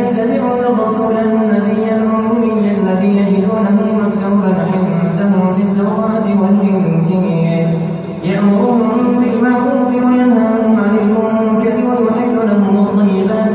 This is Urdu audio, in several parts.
يتبعون الرسول النبي الأمي الذي يجدونه مكتوبا عنده في التوراة والإنجيل يأمرهم بالمعروف وينهاهم عن المنكر ويحل لهم الطيبات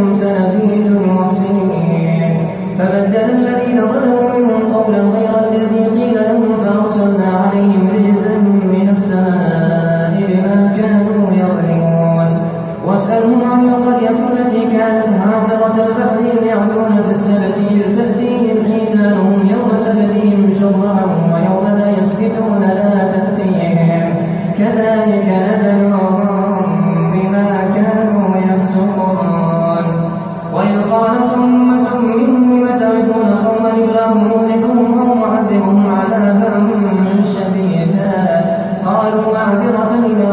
منهم زنزير محسنين فبدل الذين ظلموا معذرة إلى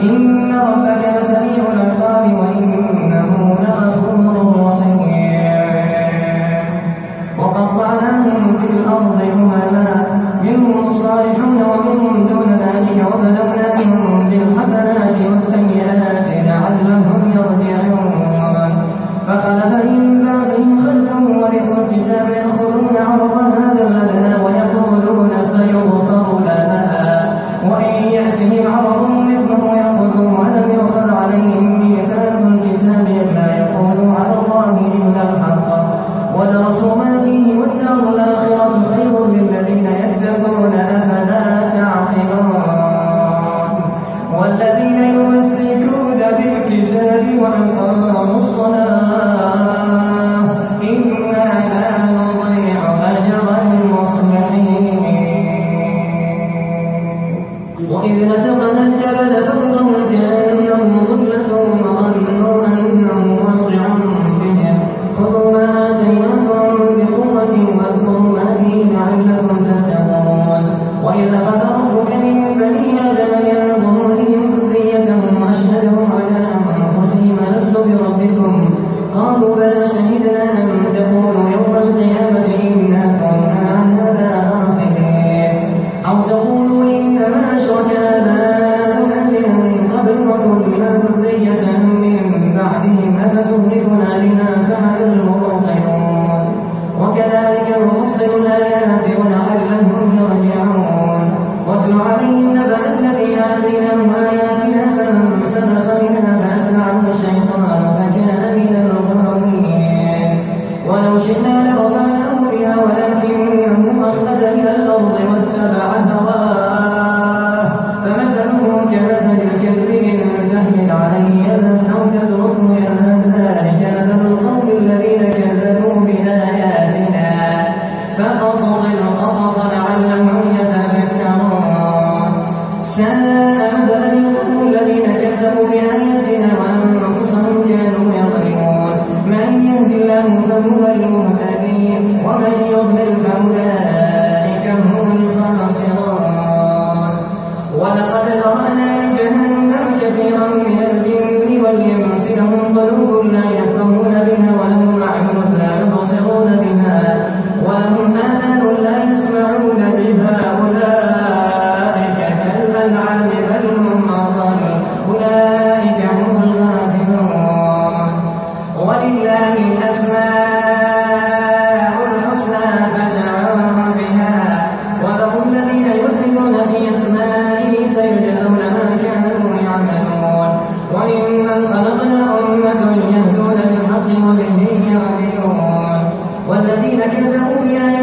إن الله فهو المهتدي ومن يضلل الذين يهدون